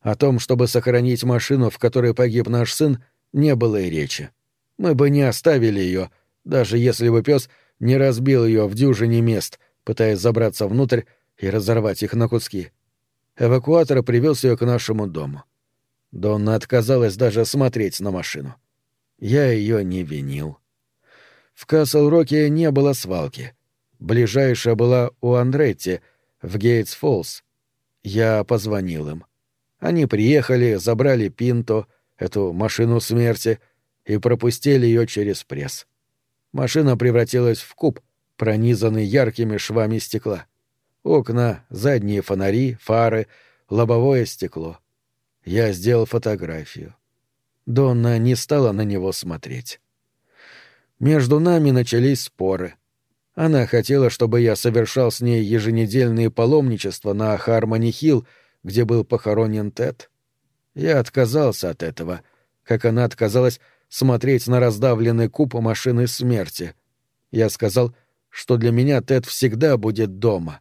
О том, чтобы сохранить машину, в которой погиб наш сын, не было и речи. Мы бы не оставили ее, даже если бы пес не разбил ее в дюжине мест, пытаясь забраться внутрь и разорвать их на куски. Эвакуатор привез ее к нашему дому. Донна отказалась даже смотреть на машину. Я ее не винил. В Касл-Роке не было свалки. Ближайшая была у Андретти, в Гейтс-Фоллс. Я позвонил им. Они приехали, забрали Пинто, эту машину смерти, и пропустили ее через пресс. Машина превратилась в куб, пронизанный яркими швами стекла. Окна, задние фонари, фары, лобовое стекло. Я сделал фотографию. Донна не стала на него смотреть. Между нами начались споры. Она хотела, чтобы я совершал с ней еженедельные паломничества на Хармони-Хилл, где был похоронен Тед. Я отказался от этого, как она отказалась смотреть на раздавленный куб машины смерти. Я сказал, что для меня Тед всегда будет дома.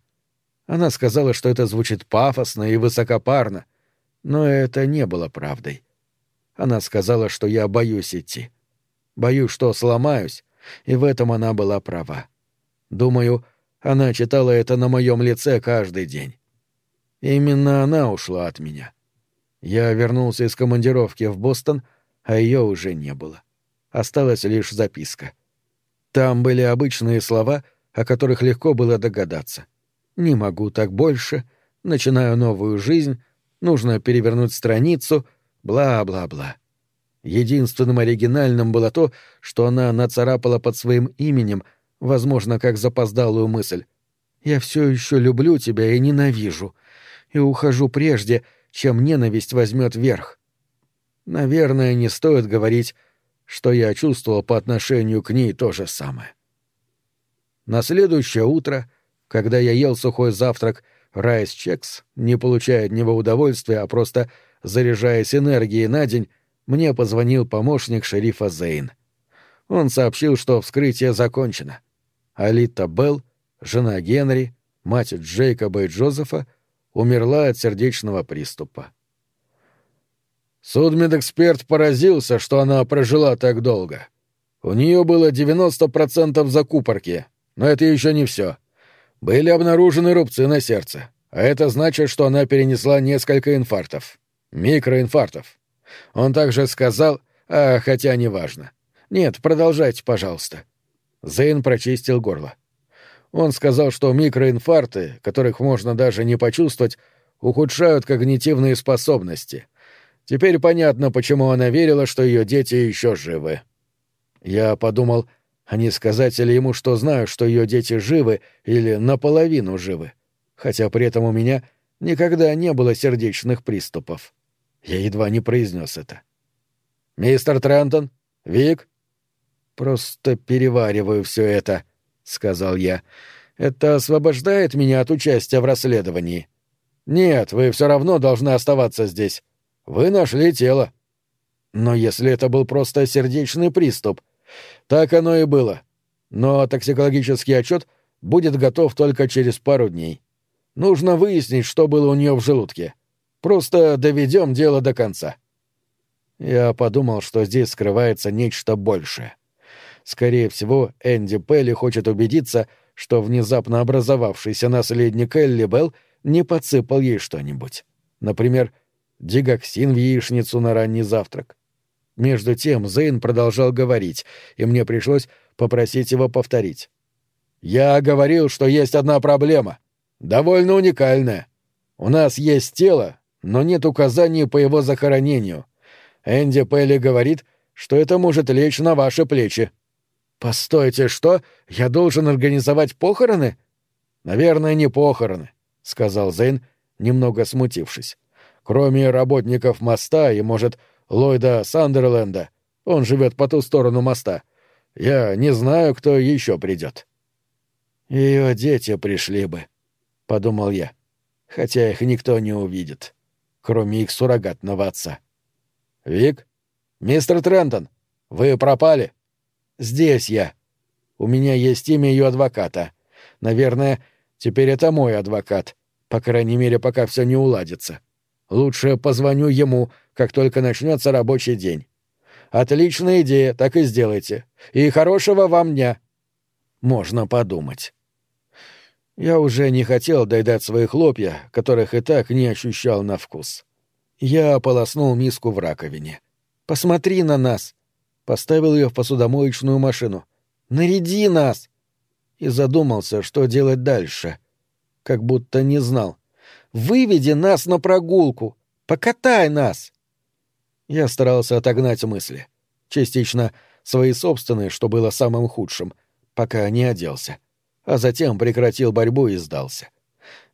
Она сказала, что это звучит пафосно и высокопарно, но это не было правдой. Она сказала, что я боюсь идти. Боюсь, что сломаюсь, и в этом она была права. Думаю, она читала это на моем лице каждый день. Именно она ушла от меня. Я вернулся из командировки в Бостон, а ее уже не было. Осталась лишь записка. Там были обычные слова, о которых легко было догадаться. «Не могу так больше», «Начинаю новую жизнь», «Нужно перевернуть страницу», бла-бла-бла. Единственным оригинальным было то, что она нацарапала под своим именем, возможно, как запоздалую мысль. «Я все еще люблю тебя и ненавижу и ухожу прежде, чем ненависть возьмет верх. Наверное, не стоит говорить, что я чувствовал по отношению к ней то же самое. На следующее утро, когда я ел сухой завтрак райс чекс, не получая от него удовольствия, а просто заряжаясь энергией на день, мне позвонил помощник шерифа Зейн. Он сообщил, что вскрытие закончено. Алита Белл, жена Генри, мать Джейкоба и Джозефа, умерла от сердечного приступа. Судмедэксперт поразился, что она прожила так долго. У нее было 90% закупорки, но это еще не все. Были обнаружены рубцы на сердце, а это значит, что она перенесла несколько инфарктов. Микроинфарктов. Он также сказал, а хотя неважно. Нет, продолжайте, пожалуйста. Зейн прочистил горло. — он сказал, что микроинфаркты, которых можно даже не почувствовать, ухудшают когнитивные способности. Теперь понятно, почему она верила, что ее дети еще живы. Я подумал, а не сказать ли ему, что знаю, что ее дети живы или наполовину живы, хотя при этом у меня никогда не было сердечных приступов. Я едва не произнес это. «Мистер Трентон? Вик?» «Просто перевариваю все это», — сказал я. «Это освобождает меня от участия в расследовании?» «Нет, вы все равно должны оставаться здесь. Вы нашли тело». «Но если это был просто сердечный приступ...» «Так оно и было. Но токсикологический отчет будет готов только через пару дней. Нужно выяснить, что было у нее в желудке. Просто доведем дело до конца». Я подумал, что здесь скрывается нечто большее. Скорее всего, Энди Пелли хочет убедиться, что внезапно образовавшийся наследник Элли Белл не подсыпал ей что-нибудь. Например, дигоксин в яичницу на ранний завтрак. Между тем Зейн продолжал говорить, и мне пришлось попросить его повторить. «Я говорил, что есть одна проблема. Довольно уникальная. У нас есть тело, но нет указаний по его захоронению. Энди Пелли говорит, что это может лечь на ваши плечи. «Постойте, что? Я должен организовать похороны?» «Наверное, не похороны», — сказал Зейн, немного смутившись. «Кроме работников моста и, может, Ллойда Сандерленда, он живет по ту сторону моста. Я не знаю, кто еще придет». «Ее дети пришли бы», — подумал я, хотя их никто не увидит, кроме их суррогатного отца. «Вик? Мистер Трентон, вы пропали?» Здесь я. У меня есть имя ее адвоката. Наверное, теперь это мой адвокат. По крайней мере, пока все не уладится. Лучше позвоню ему, как только начнется рабочий день. Отличная идея, так и сделайте. И хорошего вам дня. Можно подумать. Я уже не хотел доедать свои хлопья, которых и так не ощущал на вкус. Я ополоснул миску в раковине. «Посмотри на нас!» Поставил ее в посудомоечную машину. «Наряди нас!» И задумался, что делать дальше. Как будто не знал. «Выведи нас на прогулку! Покатай нас!» Я старался отогнать мысли. Частично свои собственные, что было самым худшим, пока не оделся. А затем прекратил борьбу и сдался.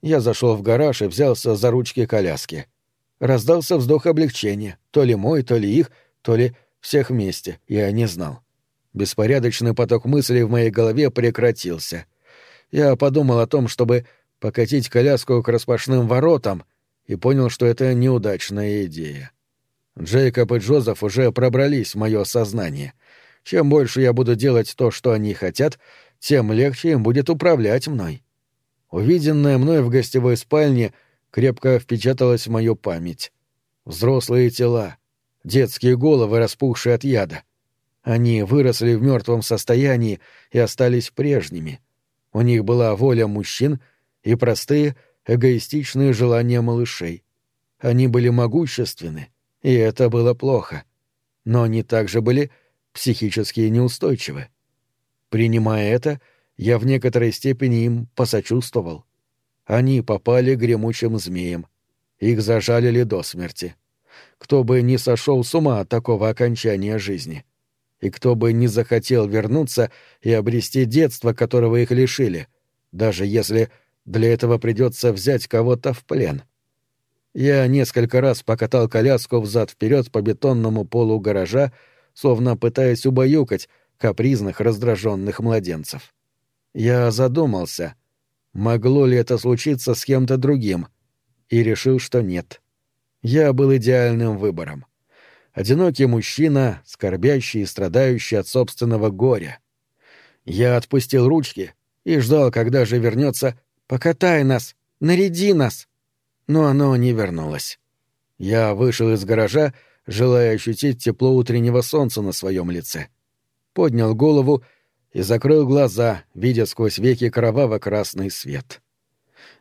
Я зашел в гараж и взялся за ручки коляски. Раздался вздох облегчения, то ли мой, то ли их, то ли всех вместе, я не знал. Беспорядочный поток мыслей в моей голове прекратился. Я подумал о том, чтобы покатить коляску к распашным воротам, и понял, что это неудачная идея. Джейкоб и Джозеф уже пробрались в мое сознание. Чем больше я буду делать то, что они хотят, тем легче им будет управлять мной. Увиденное мной в гостевой спальне крепко впечаталось в мою память. Взрослые тела, детские головы, распухшие от яда. Они выросли в мертвом состоянии и остались прежними. У них была воля мужчин и простые, эгоистичные желания малышей. Они были могущественны, и это было плохо. Но они также были психически неустойчивы. Принимая это, я в некоторой степени им посочувствовал. Они попали гремучим змеем. Их зажалили до смерти. Кто бы не сошел с ума от такого окончания жизни. И кто бы не захотел вернуться и обрести детство, которого их лишили, даже если для этого придется взять кого-то в плен. — я несколько раз покатал коляску взад-вперед по бетонному полу гаража, словно пытаясь убаюкать капризных, раздраженных младенцев. Я задумался, могло ли это случиться с кем-то другим, и решил, что нет. Я был идеальным выбором. Одинокий мужчина, скорбящий и страдающий от собственного горя. Я отпустил ручки и ждал, когда же вернется «Покатай нас! Наряди нас!» но оно не вернулось. Я вышел из гаража, желая ощутить тепло утреннего солнца на своем лице. Поднял голову и закрыл глаза, видя сквозь веки кроваво-красный свет.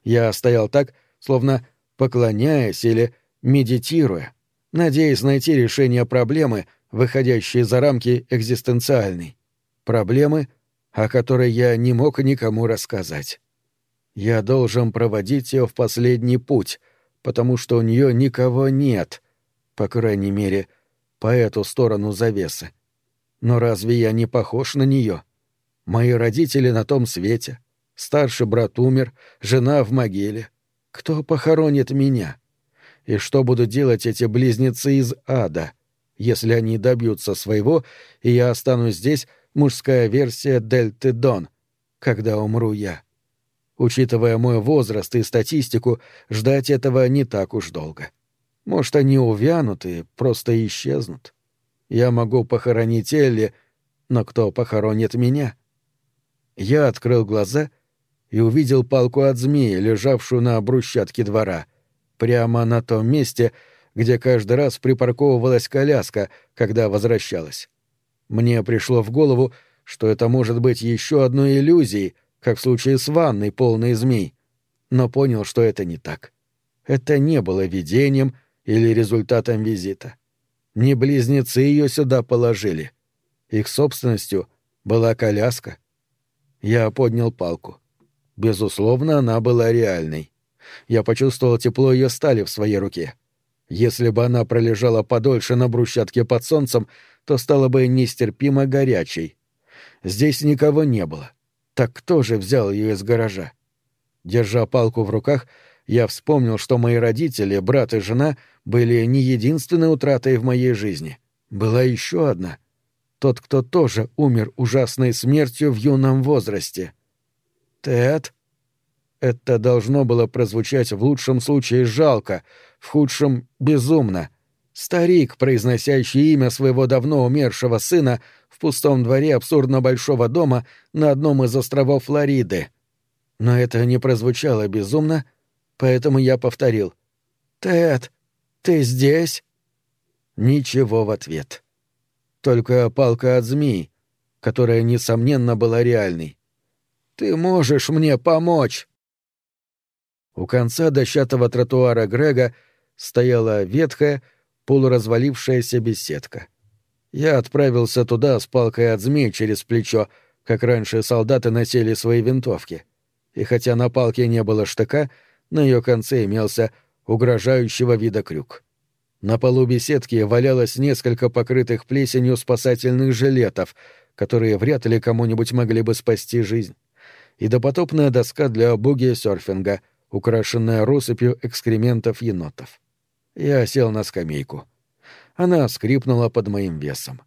Я стоял так, словно поклоняясь или медитируя, надеясь найти решение проблемы, выходящей за рамки экзистенциальной. Проблемы, о которой я не мог никому рассказать. Я должен проводить ее в последний путь, потому что у нее никого нет, по крайней мере, по эту сторону завесы. Но разве я не похож на нее? Мои родители на том свете, старший брат умер, жена в могиле. Кто похоронит меня? И что будут делать эти близнецы из ада, если они добьются своего, и я останусь здесь, мужская версия Дельты Дон, когда умру я? Учитывая мой возраст и статистику, ждать этого не так уж долго. Может, они увянут и просто исчезнут. Я могу похоронить Элли, но кто похоронит меня? Я открыл глаза и увидел палку от змеи, лежавшую на брусчатке двора, прямо на том месте, где каждый раз припарковывалась коляска, когда возвращалась. Мне пришло в голову, что это может быть еще одной иллюзией, как в случае с ванной, полной змей, но понял, что это не так. Это не было видением или результатом визита. Не близнецы ее сюда положили. Их собственностью была коляска. Я поднял палку. Безусловно, она была реальной. Я почувствовал тепло ее стали в своей руке. Если бы она пролежала подольше на брусчатке под солнцем, то стала бы нестерпимо горячей. Здесь никого не было. Так кто же взял ее из гаража? Держа палку в руках, я вспомнил, что мои родители, брат и жена, были не единственной утратой в моей жизни. Была еще одна. Тот, кто тоже умер ужасной смертью в юном возрасте. Тед? Это должно было прозвучать в лучшем случае жалко, в худшем — безумно. Старик, произносящий имя своего давно умершего сына, в пустом дворе абсурдно большого дома на одном из островов Флориды. Но это не прозвучало безумно, поэтому я повторил. «Тед, «Ты здесь?» Ничего в ответ. Только палка от змей, которая, несомненно, была реальной. «Ты можешь мне помочь!» У конца дощатого тротуара Грега стояла ветхая, полуразвалившаяся беседка. Я отправился туда с палкой от змей через плечо, как раньше солдаты носили свои винтовки. И хотя на палке не было штыка, на ее конце имелся угрожающего вида крюк. На полу беседки валялось несколько покрытых плесенью спасательных жилетов, которые вряд ли кому-нибудь могли бы спасти жизнь. И допотопная доска для буги-серфинга, украшенная россыпью экскрементов енотов. Я сел на скамейку. Она скрипнула под моим весом.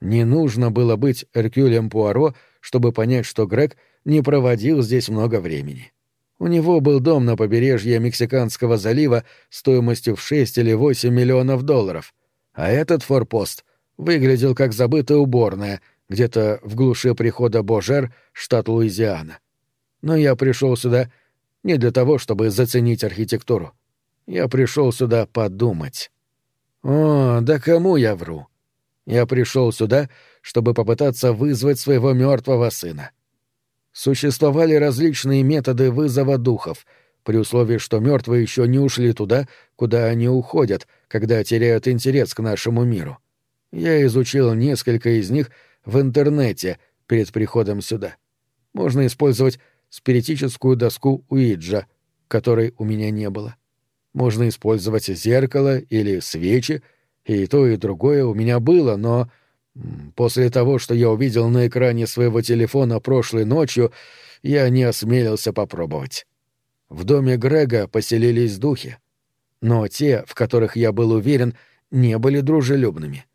Не нужно было быть Эркюлем Пуаро, чтобы понять, что Грег не проводил здесь много времени. У него был дом на побережье Мексиканского залива стоимостью в 6 или 8 миллионов долларов, а этот форпост выглядел как забытая уборная где-то в глуши прихода Божер, штат Луизиана. Но я пришел сюда не для того, чтобы заценить архитектуру. Я пришел сюда подумать. О, да кому я вру? Я пришел сюда, чтобы попытаться вызвать своего мертвого сына. Существовали различные методы вызова духов, при условии, что мертвые еще не ушли туда, куда они уходят, когда теряют интерес к нашему миру. Я изучил несколько из них в интернете перед приходом сюда. Можно использовать спиритическую доску Уиджа, которой у меня не было. Можно использовать зеркало или свечи, и то, и другое у меня было, но после того, что я увидел на экране своего телефона прошлой ночью, я не осмелился попробовать. В доме Грега поселились духи, но те, в которых я был уверен, не были дружелюбными.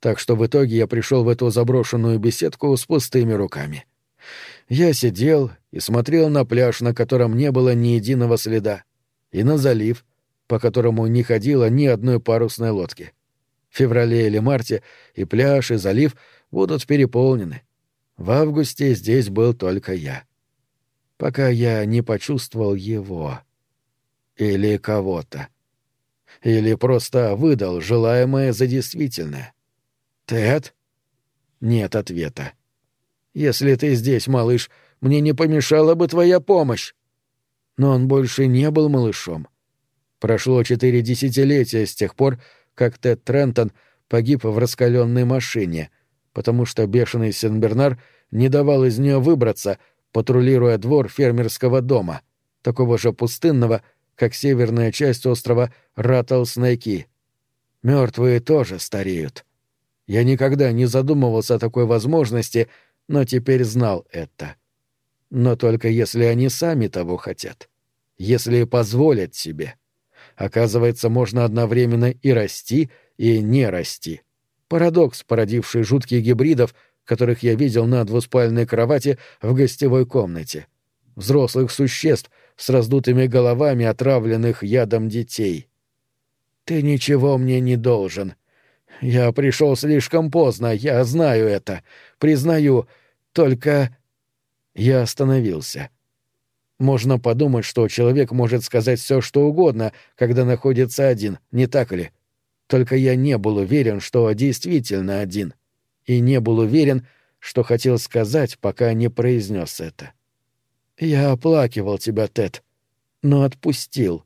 Так что в итоге я пришел в эту заброшенную беседку с пустыми руками. Я сидел и смотрел на пляж, на котором не было ни единого следа, и на залив, по которому не ходило ни одной парусной лодки. В феврале или марте и пляж, и залив будут переполнены. В августе здесь был только я. Пока я не почувствовал его. Или кого-то. Или просто выдал желаемое за действительное. «Тед?» Нет ответа. «Если ты здесь, малыш, мне не помешала бы твоя помощь». Но он больше не был малышом. Прошло четыре десятилетия с тех пор, как Тед Трентон погиб в раскаленной машине, потому что бешеный Сен-Бернар не давал из нее выбраться, патрулируя двор фермерского дома, такого же пустынного, как северная часть острова Раттлснеки. Мертвые тоже стареют. Я никогда не задумывался о такой возможности, но теперь знал это. Но только если они сами того хотят. Если позволят себе. Оказывается, можно одновременно и расти, и не расти. Парадокс, породивший жутких гибридов, которых я видел на двуспальной кровати в гостевой комнате. Взрослых существ с раздутыми головами отравленных ядом детей. «Ты ничего мне не должен. Я пришел слишком поздно, я знаю это. Признаю, только...» Я остановился. Можно подумать, что человек может сказать все, что угодно, когда находится один, не так ли? Только я не был уверен, что действительно один. И не был уверен, что хотел сказать, пока не произнес это. Я оплакивал тебя, Тед, но отпустил.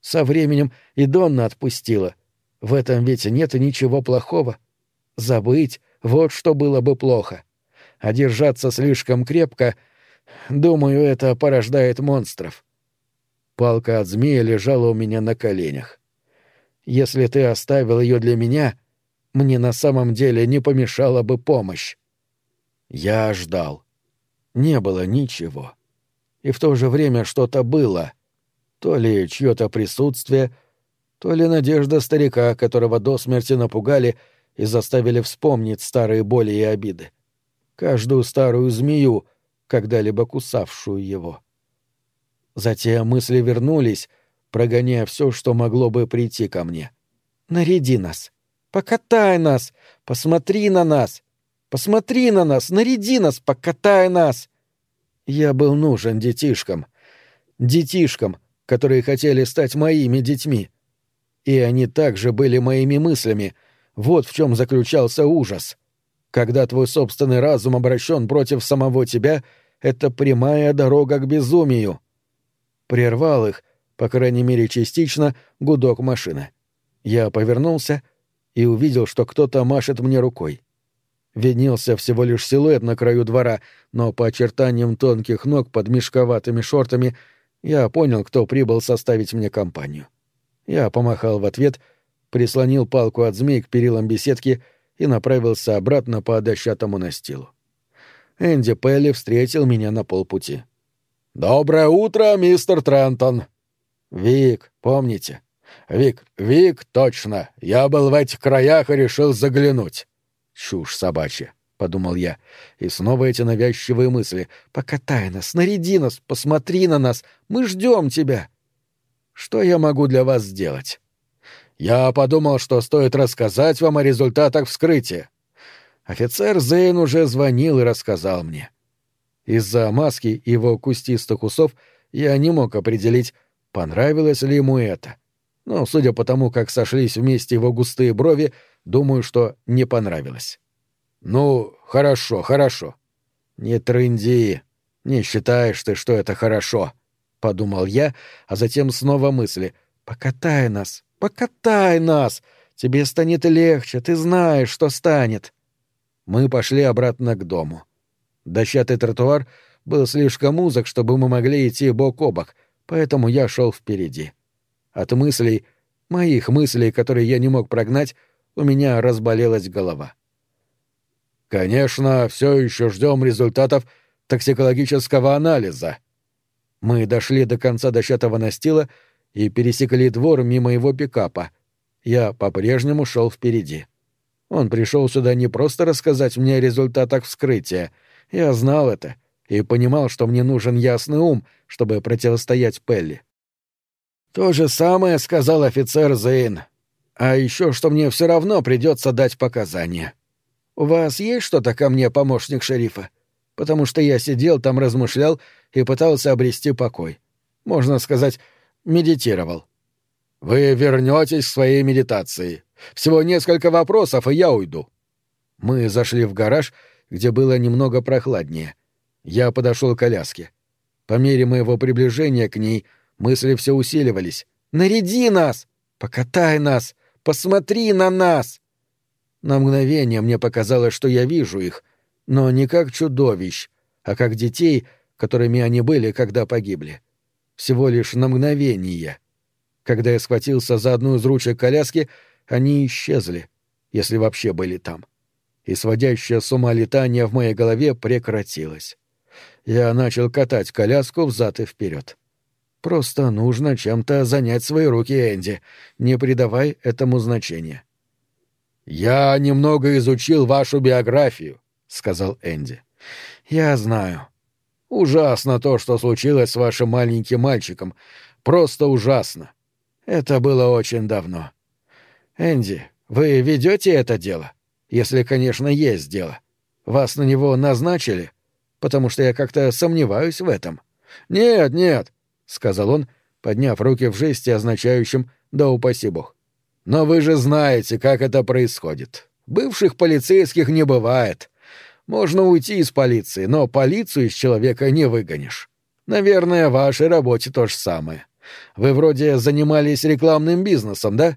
Со временем и Донна отпустила. В этом ведь нет ничего плохого. Забыть — вот что было бы плохо. А держаться слишком крепко — Думаю, это порождает монстров. Палка от змея лежала у меня на коленях. Если ты оставил ее для меня, мне на самом деле не помешала бы помощь. Я ждал. Не было ничего. И в то же время что-то было. То ли чье-то присутствие, то ли надежда старика, которого до смерти напугали и заставили вспомнить старые боли и обиды. Каждую старую змею — когда-либо кусавшую его. Затем мысли вернулись, прогоняя все, что могло бы прийти ко мне. «Наряди нас! Покатай нас! Посмотри на нас! Посмотри на нас! Наряди нас! Покатай нас!» Я был нужен детишкам. Детишкам, которые хотели стать моими детьми. И они также были моими мыслями. Вот в чем заключался ужас. Когда твой собственный разум обращен против самого тебя, это прямая дорога к безумию. Прервал их, по крайней мере частично, гудок машины. Я повернулся и увидел, что кто-то машет мне рукой. Виднелся всего лишь силуэт на краю двора, но по очертаниям тонких ног под мешковатыми шортами я понял, кто прибыл составить мне компанию. Я помахал в ответ, прислонил палку от змей к перилам беседки и направился обратно по дощатому настилу. Энди Пелли встретил меня на полпути. «Доброе утро, мистер Трентон!» «Вик, помните?» «Вик, Вик, точно! Я был в этих краях и решил заглянуть!» «Чушь собачья!» — подумал я. И снова эти навязчивые мысли. «Покатай нас, наряди нас, посмотри на нас! Мы ждем тебя!» «Что я могу для вас сделать?» «Я подумал, что стоит рассказать вам о результатах вскрытия». Офицер Зейн уже звонил и рассказал мне. Из-за маски и его кустистых усов я не мог определить, понравилось ли ему это но, судя по тому, как сошлись вместе его густые брови, думаю, что не понравилось. «Ну, хорошо, хорошо». «Не трынди. Не считаешь ты, что это хорошо», — подумал я, а затем снова мысли. «Покатай нас, покатай нас! Тебе станет легче, ты знаешь, что станет». Мы пошли обратно к дому. Дощатый тротуар был слишком узок, чтобы мы могли идти бок о бок, поэтому я шел впереди. От мыслей, моих мыслей, которые я не мог прогнать, у меня разболелась голова. «Конечно, все еще ждем результатов токсикологического анализа». Мы дошли до конца дощатого настила и пересекли двор мимо его пикапа. Я по-прежнему шел впереди. Он пришел сюда не просто рассказать мне о результатах вскрытия. Я знал это и понимал, что мне нужен ясный ум, чтобы противостоять Пелли. То же самое сказал офицер Зейн. А еще что мне все равно придется дать показания. У вас есть что-то ко мне, помощник шерифа? Потому что я сидел там, размышлял и пытался обрести покой. Можно сказать, медитировал. Вы вернетесь к своей медитации. Всего несколько вопросов, и я уйду. Мы зашли в гараж, где было немного прохладнее. Я подошел к коляске. По мере моего приближения к ней — Мысли все усиливались. «Наряди нас! Покатай нас! Посмотри на нас!» На мгновение мне показалось, что я вижу их, но не как чудовищ, а как детей, которыми они были, когда погибли. Всего лишь на мгновение. Когда я схватился за одну из ручек коляски, они исчезли, если вообще были там. И сводящее с ума летание в моей голове прекратилось. Я начал катать коляску взад и вперед. Просто нужно чем-то занять свои руки, Энди. Не придавай этому значения. «Я немного изучил вашу биографию», — сказал Энди. «Я знаю. Ужасно то, что случилось с вашим маленьким мальчиком. Просто ужасно. Это было очень давно. Энди, вы ведете это дело? Если, конечно, есть дело. Вас на него назначили? Потому что я как-то сомневаюсь в этом». «Нет, нет», — сказал он, подняв руки в жесте, означающем «да упаси бог». «Но вы же знаете, как это происходит. Бывших полицейских не бывает. Можно уйти из полиции, но полицию из человека не выгонишь. Наверное, в вашей работе то же самое. Вы вроде занимались рекламным бизнесом, да?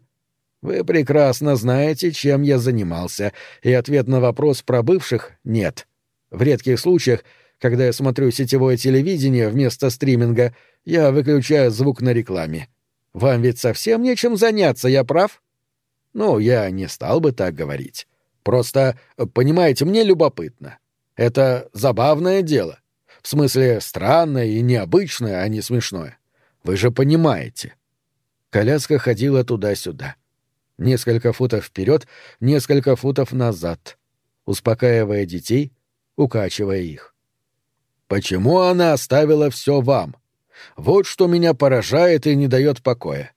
Вы прекрасно знаете, чем я занимался, и ответ на вопрос про бывших — нет. В редких случаях, когда я смотрю сетевое телевидение вместо стриминга — я выключаю звук на рекламе. Вам ведь совсем нечем заняться, я прав? Ну, я не стал бы так говорить. Просто, понимаете, мне любопытно. Это забавное дело. В смысле, странное и необычное, а не смешное. Вы же понимаете. Коляска ходила туда-сюда. Несколько футов вперед, несколько футов назад, успокаивая детей, укачивая их. Почему она оставила все вам? Вот что меня поражает и не дает покоя.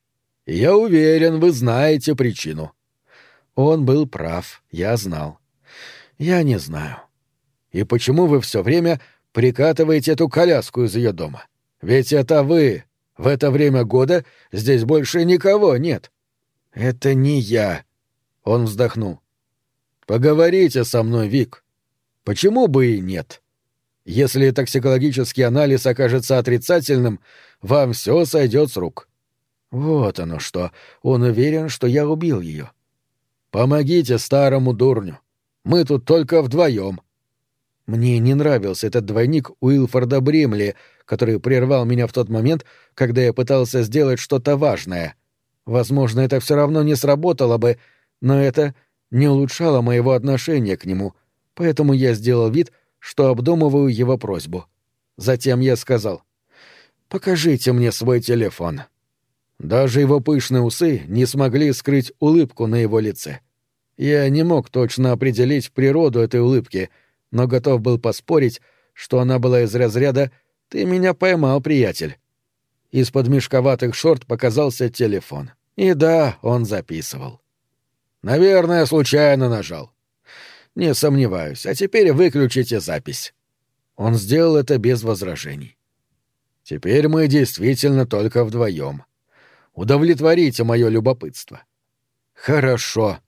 я уверен, вы знаете причину. Он был прав, я знал. Я не знаю. И почему вы все время прикатываете эту коляску из ее дома? Ведь это вы. В это время года здесь больше никого нет. «Это не я», — он вздохнул. «Поговорите со мной, Вик. Почему бы и нет? Если токсикологический анализ окажется отрицательным, вам все сойдет с рук». Вот оно что. Он уверен, что я убил ее. Помогите старому дурню. Мы тут только вдвоем. Мне не нравился этот двойник Уилфорда Бримли, который прервал меня в тот момент, когда я пытался сделать что-то важное. Возможно, это все равно не сработало бы, но это не улучшало моего отношения к нему, поэтому я сделал вид, что обдумываю его просьбу. Затем я сказал, «Покажите мне свой телефон». Даже его пышные усы не смогли скрыть улыбку на его лице. Я не мог точно определить природу этой улыбки, но готов был поспорить, что она была из разряда «Ты меня поймал, приятель». Из-под мешковатых шорт показался телефон. И да, он записывал. «Наверное, случайно нажал». «Не сомневаюсь. А теперь выключите запись». Он сделал это без возражений. «Теперь мы действительно только вдвоем. Удовлетворите мое любопытство». «Хорошо».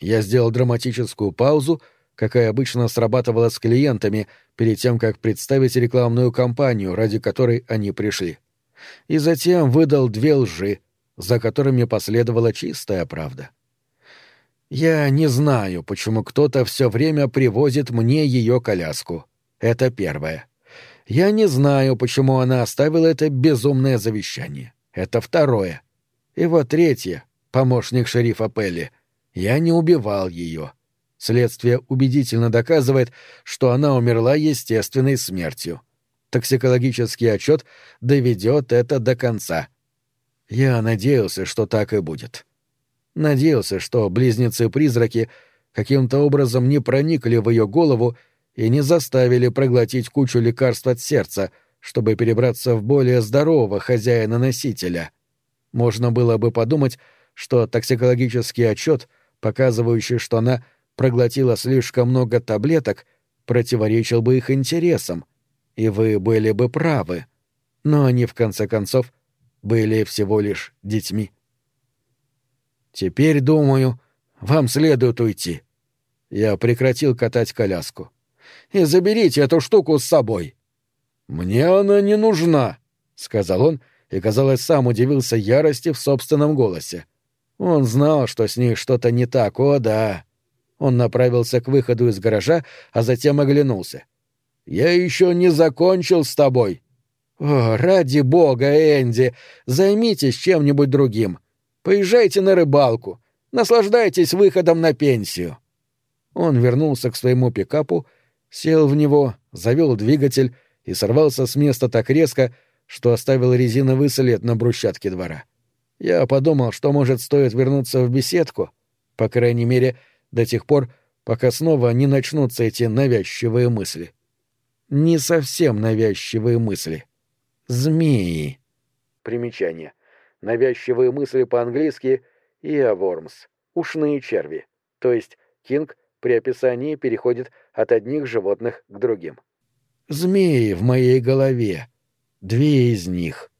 Я сделал драматическую паузу, какая обычно срабатывала с клиентами перед тем, как представить рекламную кампанию, ради которой они пришли. И затем выдал две лжи, за которыми последовала чистая правда. «Я не знаю, почему кто-то все время привозит мне ее коляску. Это первое. Я не знаю, почему она оставила это безумное завещание. Это второе. И вот третье, помощник шерифа Пелли. Я не убивал ее. Следствие убедительно доказывает, что она умерла естественной смертью. Токсикологический отчет доведет это до конца. Я надеялся, что так и будет. Надеялся, что близнецы-призраки каким-то образом не проникли в ее голову и не заставили проглотить кучу лекарств от сердца, чтобы перебраться в более здорового хозяина-носителя — можно было бы подумать, что токсикологический отчет, показывающий, что она проглотила слишком много таблеток, противоречил бы их интересам, и вы были бы правы. Но они, в конце концов, были всего лишь детьми. Теперь, думаю, вам следует уйти. Я прекратил катать коляску. И заберите эту штуку с собой. Мне она не нужна, сказал он и, казалось, сам удивился ярости в собственном голосе. Он знал, что с ней что-то не так, о да. Он направился к выходу из гаража, а затем оглянулся. «Я еще не закончил с тобой». «О, ради бога, Энди, займитесь чем-нибудь другим. Поезжайте на рыбалку, наслаждайтесь выходом на пенсию». Он вернулся к своему пикапу, сел в него, завел двигатель и сорвался с места так резко, что оставил резиновый след на брусчатке двора. Я подумал, что, может, стоит вернуться в беседку, по крайней мере, до тех пор, пока снова не начнутся эти навязчивые мысли. Не совсем навязчивые мысли. Змеи. Примечание. Навязчивые мысли по-английски «иавормс» — ушные черви, то есть Кинг при описании переходит от одних животных к другим. Змеи в моей голове, Две из них.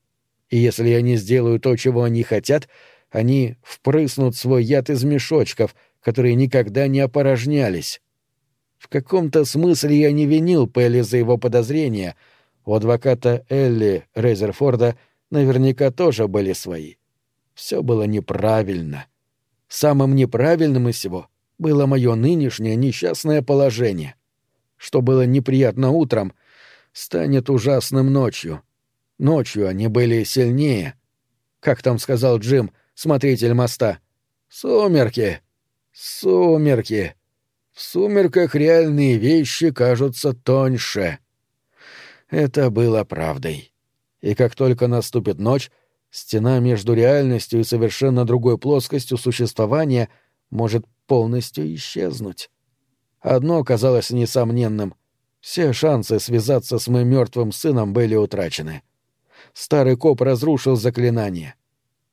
И если я не сделаю то, чего они хотят, они впрыснут свой яд из мешочков, которые никогда не опорожнялись. В каком-то смысле я не винил Пелли за его подозрения. У адвоката Элли Резерфорда наверняка тоже были свои. Все было неправильно. Самым неправильным из всего было мое нынешнее несчастное положение. Что было неприятно утром, станет ужасным ночью. Ночью они были сильнее. Как там сказал Джим, смотритель моста? Сумерки. Сумерки. В сумерках реальные вещи кажутся тоньше. Это было правдой. И как только наступит ночь, стена между реальностью и совершенно другой плоскостью существования может полностью исчезнуть. Одно казалось несомненным — все шансы связаться с моим мертвым сыном были утрачены старый коп разрушил заклинание.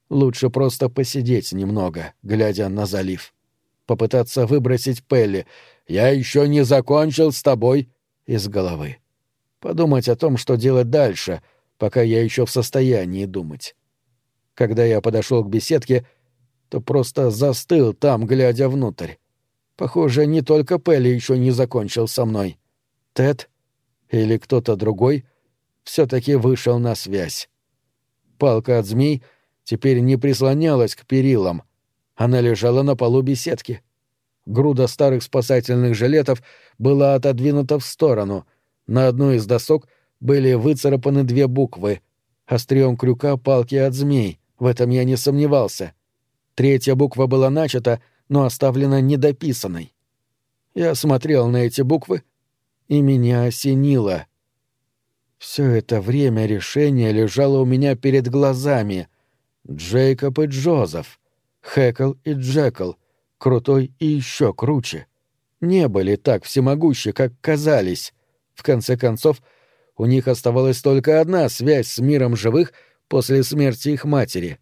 Лучше просто посидеть немного, глядя на залив. Попытаться выбросить Пелли «Я еще не закончил с тобой» из головы. Подумать о том, что делать дальше, пока я еще в состоянии думать. Когда я подошел к беседке, то просто застыл там, глядя внутрь. Похоже, не только Пелли еще не закончил со мной. Тед или кто-то другой все-таки вышел на связь. Палка от змей теперь не прислонялась к перилам. Она лежала на полу беседки. Груда старых спасательных жилетов была отодвинута в сторону. На одной из досок были выцарапаны две буквы. Острием крюка палки от змей. В этом я не сомневался. Третья буква была начата, но оставлена недописанной. Я смотрел на эти буквы, и меня осенило. Все это время решение лежало у меня перед глазами. Джейкоб и Джозеф, Хэкл и Джекл, крутой и еще круче. Не были так всемогущи, как казались. В конце концов, у них оставалась только одна связь с миром живых после смерти их матери.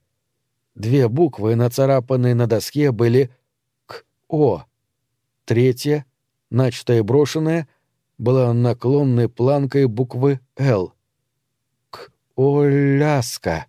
Две буквы, нацарапанные на доске, были «К-О». Третья, начатая и брошенная, была наклонной планкой буквы «Л». «К-О-ляска».